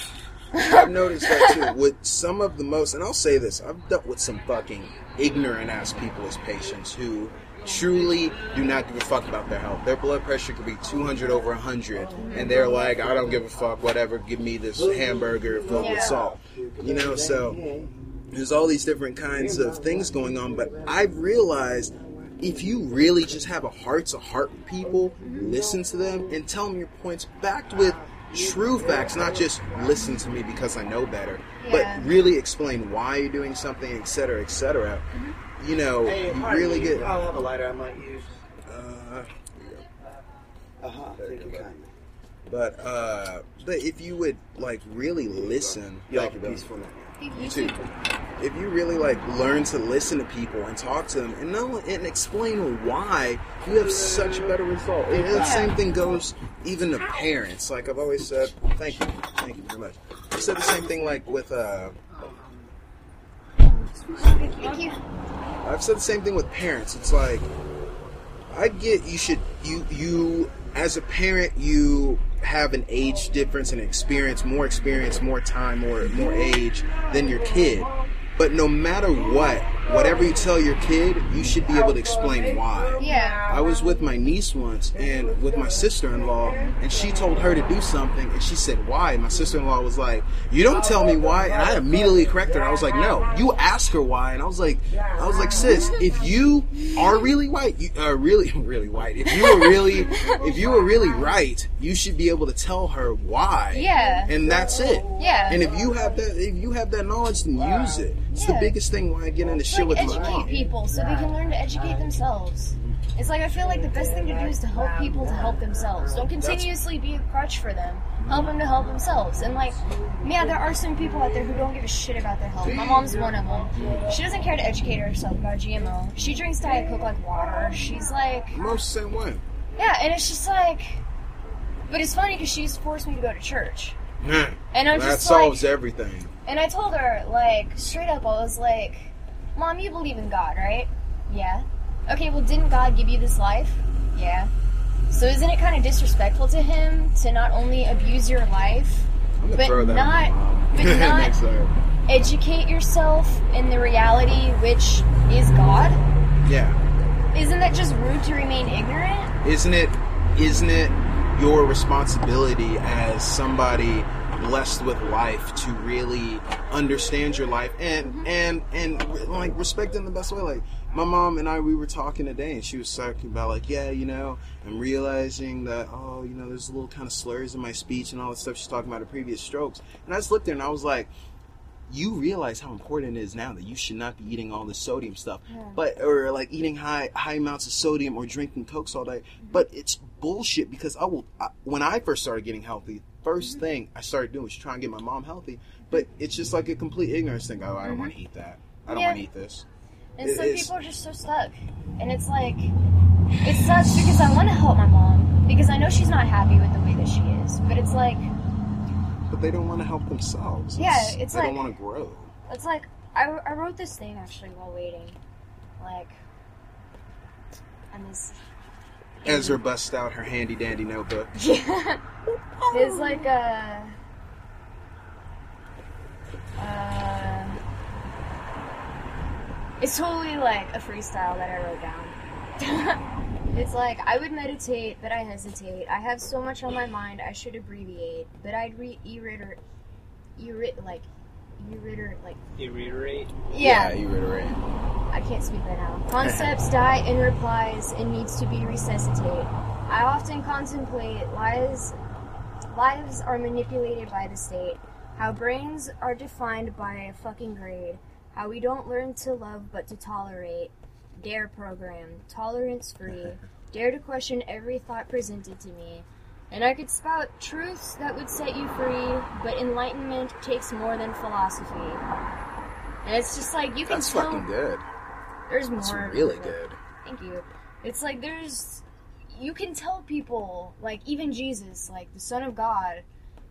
I've noticed that too. With some of the most, and I'll say this, I've dealt with some fucking ignorant ass people as patients who truly do not give a fuck about their health. Their blood pressure could be 200 over 100, and they're like, I don't give a fuck, whatever, give me this hamburger filled with salt. You know, so there's all these different kinds of things going on, but I've realized if you really just have a heart to heart with people, listen to them and tell them your points backed with true facts, not just listen to me because I know better, Yeah. but really explain why you're doing something, etc., etc. you know, Hey, you really me. get. I'll have a lighter I might use. Uh, Uh huh. Thank you good. kindly. but uh, but if you would like really listen, Y'all like have a peaceful. You too. If you really like learn to listen to people and talk to them and know and explain why, you have such a better result. And the same thing goes even to parents. Like I've always said, thank you, thank you very much. I said the same thing like with uh, Thank you. I've said the same thing with parents. It's like I get you should you you as a parent you have an age difference and experience more experience, more time, more more age than your kid. But no matter what, whatever you tell your kid, you should be able to explain why. Yeah. I was with my niece once and with my sister in law, and she told her to do something, and she said, Why? And my sister in law was like, You don't tell me why. And I immediately corrected her. I was like, No, you ask her why. And I was like, I was like, Sis, if you are really white, you are really, really white, if you were really, if you were really right, you should be able to tell her why. Yeah. And that's it. Yeah. And if you have that, if you have that knowledge, then use it. It's the biggest thing when I get into shit like with my educate people so they can learn to educate themselves. It's like I feel like the best thing to do is to help people to help themselves. Don't continuously be a crutch for them. Help them to help themselves. And like, yeah, there are some people out there who don't give a shit about their health. My mom's one of them. She doesn't care to educate herself about GMO. She drinks Diet Coke like water. She's like, Most the same way. yeah, and it's just like, but it's funny because she's forced me to go to church. And I'm that just solves like, everything. and I told her, like, straight up, I was like, Mom, you believe in God, right? Yeah. Okay, well, didn't God give you this life? Yeah. So isn't it kind of disrespectful to Him to not only abuse your life, but not- at my mom. but not- educate yourself in the reality which is God? Yeah. Isn't that just rude to remain ignorant? Isn't it? Isn't it your responsibility as somebody blessed with life to really understand your life and Mm-hmm. and and like respect in the best way? Like my mom and I, we were talking today, and she was talking about like, yeah, you know, I'm realizing that oh, you know, there's a little kind of slurs in my speech and all that stuff. She's talking about her previous strokes, and I just looked there and I was like. You realize how important it is now that you should not be eating all this sodium stuff, but or like eating high high amounts of sodium or drinking cokes all day. Mm-hmm. But it's bullshit because I will. I, when I first started getting healthy, 1st mm-hmm. thing I started doing was trying to get my mom healthy. But it's just like a complete ignorance thing. Oh, I don't mm-hmm. want to eat that. I don't Yeah. want to eat this. And It some is. people are just so stuck. And it's like, it sucks because I want to help my mom because I know she's not happy with the way that she is. But it's like, But they don't want to help themselves. Yeah, it's they like- don't want to grow. it's like, I, I wrote this thing actually while waiting. Like, and this. Ezra busts out her handy dandy notebook. Yeah, It's like a. Uh, it's totally like a freestyle that I wrote down. it's like I would meditate, but I hesitate. I have so much on my mind, I should abbreviate, but I'd re reiterate, reiterate like, reiterate like, You reiterate. yeah. you reiterate. I can't speak right now. Concepts die in replies and needs to be resuscitate. I often contemplate lies lives are manipulated by the state. How brains are defined by a fucking grade. How we don't learn to love but to tolerate. Dare program. Tolerance free. Dare to question every thought presented to me. And I could spout truths that would set you free, but enlightenment takes more than philosophy. And it's just like you can That's tell fucking good. there's more. That's really good. Thank you. It's like there's, you can tell people, like even Jesus, like the Son of God,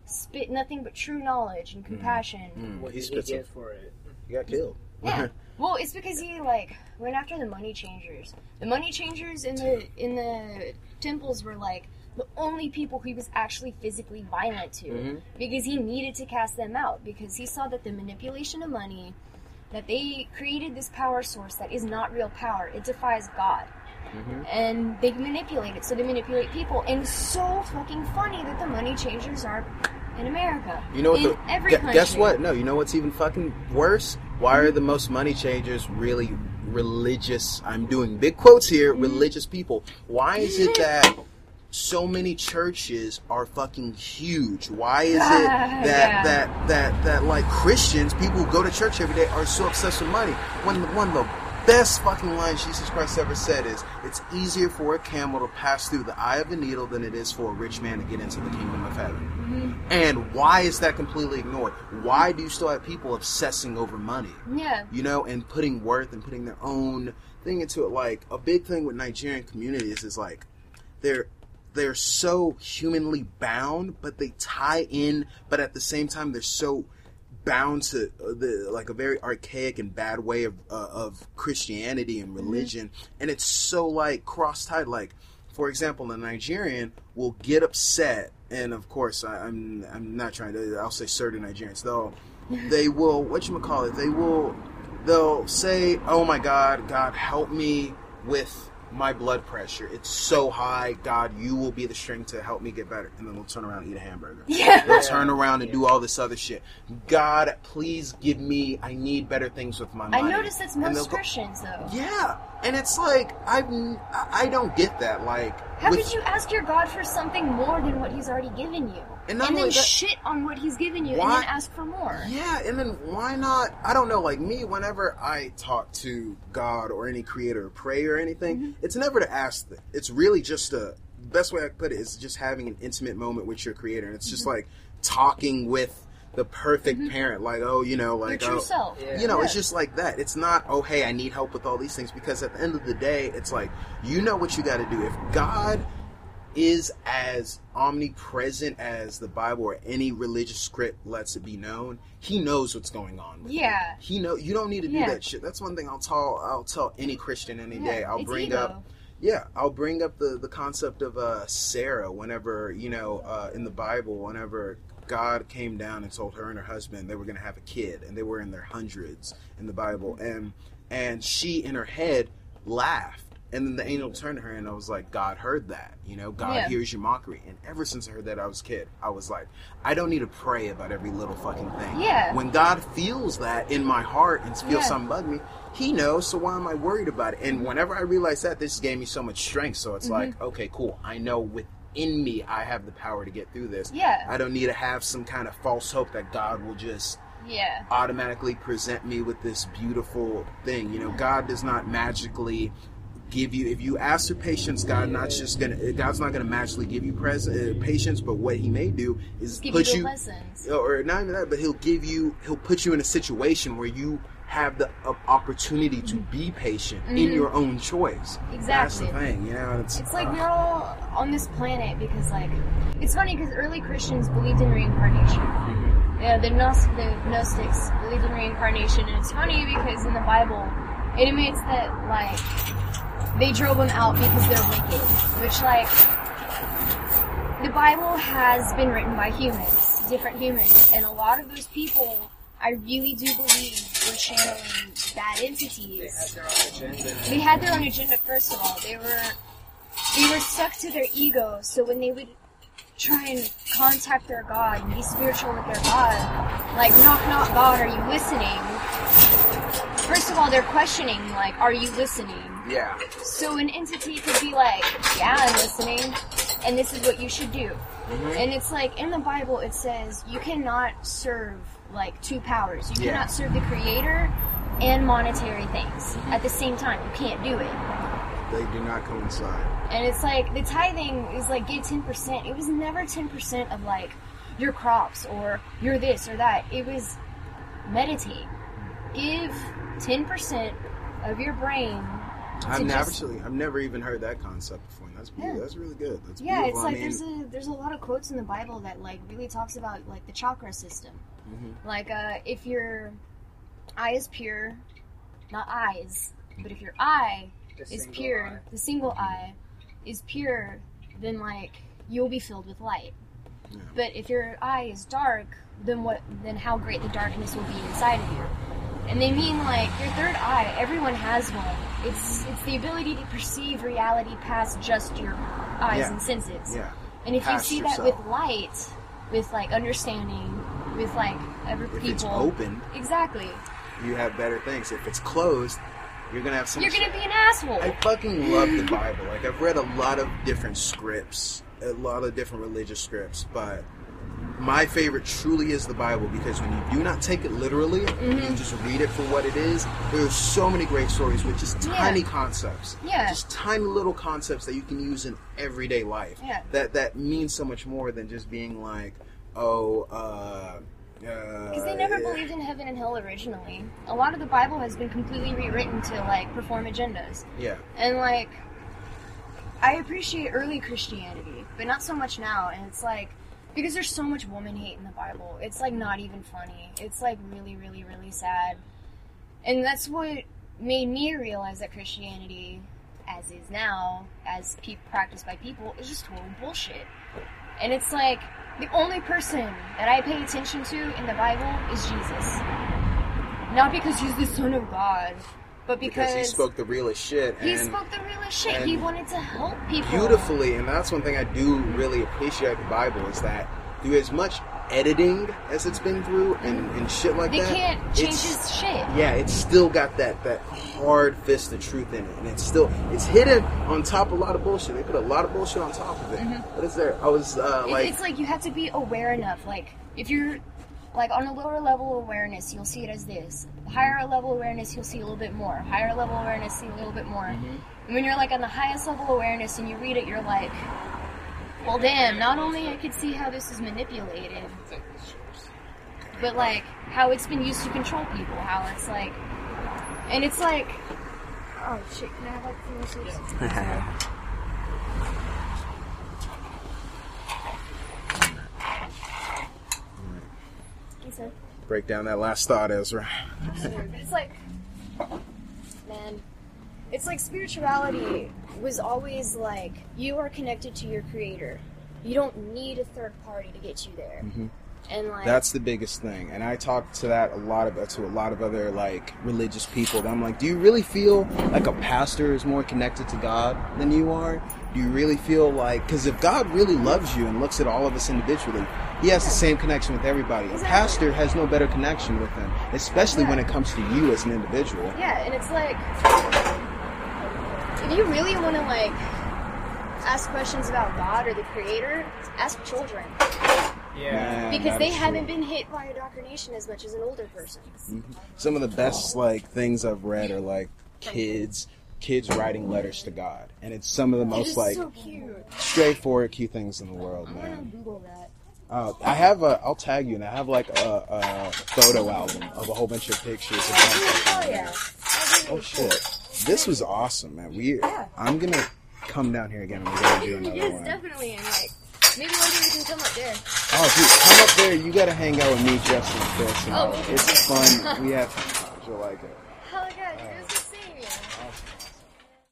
spit nothing but true knowledge and compassion. Mm, What he did he spits get it. for it? He got killed. Yeah. Well, it's because he like went after the money changers. The money changers in the in the temples were like the only people he was actually physically violent to Mhm. because he needed to cast them out because he saw that the manipulation of money that they created this power source that is not real power. It defies God. And they manipulate it, so they manipulate people. And so fucking funny that the money changers are in America. You know what? In the, every country. guess what? No, you know what's even fucking worse? Why are the most money changers really religious? I'm doing big quotes here. Mm-hmm. Religious people. Why is it that so many churches are fucking huge? Why is it that Yeah. that that that like Christians, people who go to church every day, are so obsessed with money? When the, one of the best fucking line Jesus Christ ever said is, "It's easier for a camel to pass through the eye of a needle than it is for a rich man to get into the kingdom of heaven." Mm-hmm. And why is that completely ignored? Why do you still have people obsessing over money? Yeah. you know, and putting worth and putting their own thing into it. Like a big thing with Nigerian communities is like they're they're so humanly bound, but they tie in, but at the same time they're so bound to uh, the like a very archaic and bad way of uh, of Christianity and religion, and it's so like cross tied. Like, for example, a Nigerian will get upset, and of course, I, I'm I'm not trying to. I'll say certain Nigerians though. They will what you call it. They will they'll say, "Oh my God, God help me with." My blood pressure, it's so high. God, you will be the strength to help me get better. And then we'll turn around and eat a hamburger. Yeah. We'll turn around and do all this other shit. God, please give me. I need better things with my I money. noticed that's And they'll most go- Christians though. Yeah, and it's like I've I don't get that. Like, How with- could you ask your God for something more than what He's already given you? And not then only that- shit on what He's given you Why- and then ask for more. Yeah, and then why not? I don't know. Like me, whenever I talk to God or any creator, or pray or anything, Mm-hmm. it's never to ask. Them. It's really just a. The best way I could put it is just having an intimate moment with your creator, and it's Mm-hmm. just like talking with the perfect parent. Like, oh, you know, like Your true oh, self. Yeah. You know, it's just like that. It's not, oh, hey, I need help with all these things. Because at the end of the day, it's like, you know what you got to do. If God is as omnipresent as the Bible or any religious script lets it be known, he knows what's going on. Yeah. He know you don't need to do Yeah. that shit. That's one thing I'll tell I'll tell any Christian any Yeah, day. I'll bring ego. up yeah, I'll bring up the the concept of uh, Sarah whenever you know uh, in the Bible, whenever God came down and told her and her husband they were going to have a kid, and they were in their hundreds in the Bible, and and she in her head laughed, and then the angel turned to her and I was like, God heard that, you know, God Yeah. hears your mockery, and ever since I heard that I was a kid, I was like, I don't need to pray about every little fucking thing. Yeah. When God feels that in my heart and feels Yeah. something bug me, He knows. So why am I worried about it? And whenever I realized that, this gave me so much strength. So Mm-hmm. it's like, okay, cool. I know within me, I have the power to get through this. Yeah. I don't need to have some kind of false hope that God will just Yeah. automatically present me with this beautiful thing. You know, God does not magically give you if you ask for patience god not just gonna god's not gonna magically give you pres- uh, patience but what he may do is Give put you lessons. or not even that, but he'll give you, he'll put you in a situation where you have the uh, opportunity to be patient in your own choice. exactly That's the Mm-hmm. Thing, you know. It's, It's like uh, we're all on this planet because, like, it's funny because early Christians believed in reincarnation. Mm-hmm. Yeah, the, Gnos- the Gnostics believed in reincarnation, and it's funny because in the Bible, it admits that, like, they drove them out because they're wicked. Which, like, the Bible has been written by humans, different humans, and a lot of those people, I really do believe, were channeling bad entities. They had their own agenda. they had their own agenda first of all. They were they were stuck to their ego, so when they would try and contact their God and be spiritual with their God, like knock knock God, are you listening? First of all, they're questioning, like, are you listening? yeah, So an entity could be like, yeah, I'm listening, and this is what you should do. Mm-hmm. And it's like in the Bible, it says you cannot serve like two powers. You Yeah. cannot serve the Creator and monetary things at the same time. You can't do it. they do not coincide. And it's like the tithing is like give ten percent. It was never ten percent of like your crops or your this or that. It was meditate. Give ten percent of your brain. I've never just- actually, I've never even heard that concept before. and That's Yeah. that's really good. That's Yeah, it's beautiful. like I mean, there's a there's a lot of quotes in the Bible that like really talks about like the chakra system. Mm-hmm. Like uh, if your eye is pure, not eyes, but if your eye The is pure, eye. the single eye is pure, then like you'll be filled with light. Yeah. But if your eye is dark, then what? Then how great the darkness will be inside of you. And they mean like your third eye. Everyone has one. It's it's the ability to perceive reality past just your eyes Yeah. and senses. yeah, And if Past you see that with light, with like understanding, with like other if people, it's open, exactly, you have better things. If it's closed, you're gonna have some. you're gonna be an asshole. I fucking love the Bible. Like I've read a lot of different scripts, a lot of different religious scripts, but my favorite truly is the Bible because when you do not take it literally, Mm-hmm. you just read it for what it is. there are so many great stories with just Yeah. tiny concepts, Yeah. just tiny little concepts that you can use in everyday life. Yeah. That that means so much more than just being like, oh, uh. Because they never believed in heaven and hell originally. A lot of the Bible has been completely rewritten to like perform agendas. Yeah, And like, I appreciate early Christianity, but not so much now. And it's like, because there's so much woman hate in the Bible, it's like not even funny. It's like really, really, really sad. And that's what made me realize that Christianity, as is now, as pe- practiced by people, is just total bullshit. And it's like, the only person that I pay attention to in the Bible is Jesus. Not because he's the Son of God, but because, because he spoke the realest shit. he spoke the realest shit. He wanted to help people. beautifully, and that's one thing I do really appreciate the Bible is that through as much editing as it's been through and, and shit like They that, can't change it's- his shit. Yeah, it's still got that that hard fist of truth in it, and it's still it's hidden on top of a lot of bullshit. They put a lot of bullshit on top of it, but it's there. I was uh, Mm-hmm. Like, it's like you have to be aware enough. Like if you're like on a lower level awareness, you'll see it as this. Higher level awareness, you'll see a little bit more. Higher level awareness, see a little bit more. Mm-hmm. And when you're like on the highest level awareness and you read it, you're like, well, damn. Not only I could see how this is manipulated, but like how it's been used to control people. How it's like, and it's like, oh shit. Can I have like three that? break down that last thought, Ezra. It's like, man, it's like spirituality was always like you are connected to your creator. You don't need a third party to get you there. Mm-hmm. And like, That's the biggest thing, and I talk to that a lot of to a lot of other like religious people. That I'm like, do you really feel like a pastor is more connected to God than you are? Do you really feel like because if God really loves you and looks at all of us individually, He has the same connection with everybody. A pastor has no better connection with Him, especially when it comes to you as an individual. yeah, and it's like, if you really want to like ask questions about God or the creator, ask children Yeah. Man, because they haven't true. been hit by indoctrination as much as an older person. Mm-hmm. Some of the best like things I've read are like kids kids writing letters to God, and it's some of the most like so straightforward cute things in the world, man. Google that. Uh, I have a, I'll tag you, and I have like a, a photo album of a whole bunch of pictures. Of Oh yeah. Oh shit, this was awesome, man. We, I'm gonna come down here again. and We're gonna do another yes, one. definitely. And like, maybe one day we can come up there. Oh, dude, come up there. You gotta hang out with me, Justin, Chris. and Oh, all. it's fun. We have, you'll like it.